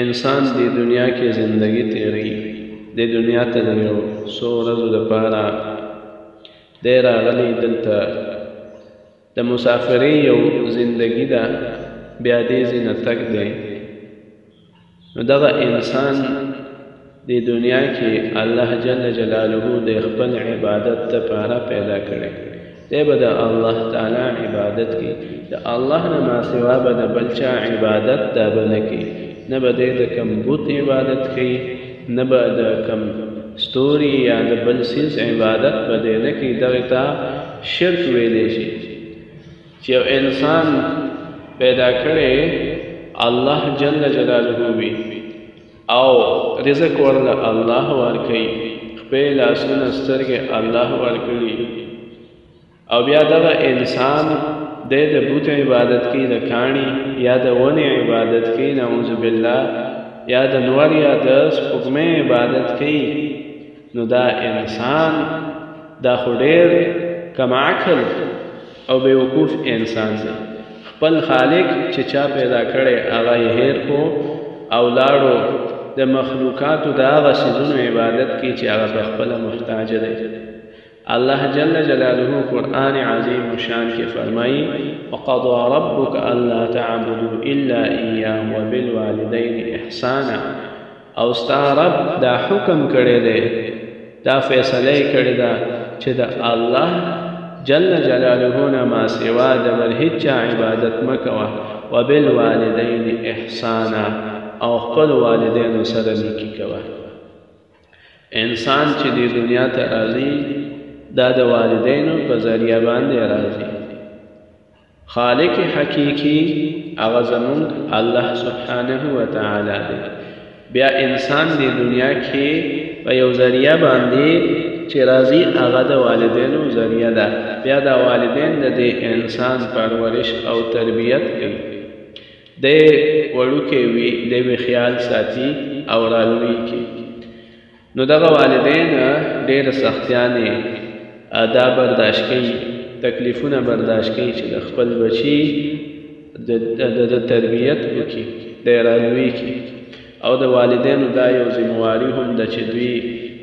انسان دی دنیا کې زندگی تیری د دنیا ته د یو څو ورځو لپاره دی راغلی دلته د مسافرۍ یو زندگی ده بیا دې ځینه تک دی نو دغه انسان د دنیا کې الله جل جلاله د خپل عبادت لپاره پیدا کړي دی به د الله تعالی عبادت کوي د الله نه ما سوا به د بل چا عبادت دا به نه کوي نه به دی د کوم بت عبادت کوي نه به د کوم ستوري یا د بل سیز عبادت به دی نه کوي دغه ته شرک ویلی شي چې یو انسان پیدا کړي الله جل جلاله وي او رزق ورله الله ورکړي خپل لاسونه سترګې الله ورکړي او بیا دا انسان د د بوت عبادت کوي د کاڼي یا د ونې عبادت کوي نعوذ بالله یا د نور یا د سپوږمۍ عبادت کوي نو دا انسان دا خو ډیر کم عقل او بیوقوف انسان دی خپل خالق چې چا پیدا کړي هغه یې هیر کو او لاړو د مخلوقاتو د هغه سیزونو عبادت کې چې هغه په خپل محتاج دی الله جل جلاله قرآن عظیم شان کې فرمایي وقضى ربك الا تعبدوا الا اياه وبالوالدين احسانا او ستا رب دا حکم کړی دی دا فیصله یې کړې ده چې د الله جل جلاله نه ما سوا د بل هیڅ عبادت مه کوه وبالوالدین احسانا او خپل والدینو سره نیکي کوه انسان چې د دنیا ته راځي دا د والدینو په ذریعہ باندې راځي خالق حقیقی هغه زمون الله سبحانه و تعالی دی بیا انسان د دنیا کې په یو ذریعہ باندې چې راځي هغه د والدینو ذریعہ ده بیا د والدین د انسان پرورش او تربیت کوي دی وړوکی وي دی به خیال ساتي او رالویږي نو دغه والدین ډېره سختیانې دا برداشت کوي تکلیفونه برداشت کوي چې د خپل بچي د تربیت وکړي د رالوی کړي او د والدینو دا یو ذمہواري هم ده چې دوی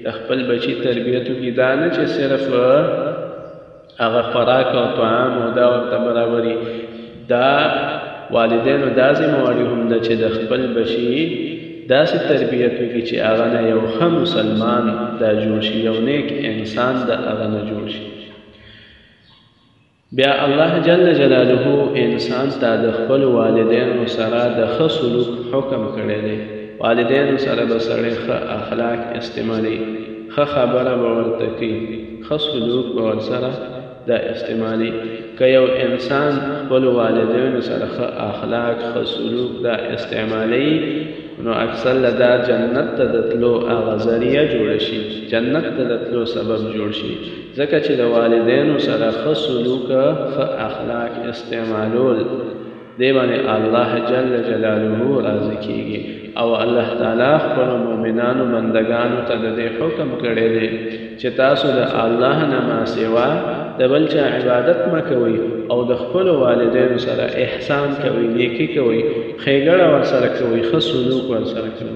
د خپل بچي تربیت وکړي دا نه چې صرف هغه خوراک او طعام او دا ورته برابري دا والدینو دا ذمہواري هم ده چې د خپل بچي داسې تربیت وکړي چې هغه نه یو ښه مسلمان دا جوړ شي یو نیک انسان د هغه نه جوړ شي بیا الله جل جلاله انسان ته د خپل والدینو سره د ښه سلوک حکم کړی دی والدینو سره به سړی ښه اخلاق استعمالوي ښه خبره به ورته کوي ښه سلوک به ورسره دا استعمالي که یو انسان خپل والدینو سره ښه اخلاق ښه سلوک دا استعمالي نو اکثر لدا جنت ته د تلو هغه ذریعه جوړه شي جنت ته د تلو سبب جوړ شي ځکه چې د والدینو سره ښه سلوک ښه اخلاق استعمالول دې باندې الله جل جلاله راضي کیږي او الله تعالی خپل مؤمنانو بندگانو ته د حکم کړی دی چې تاسو د الله نه ما سوا د بل چا عبادت مکوئ او د خپل والدینو سره احسان کوئ نیکی کوئ ښېګړه ورسره کوئ ښه سلوک ورسره کوئ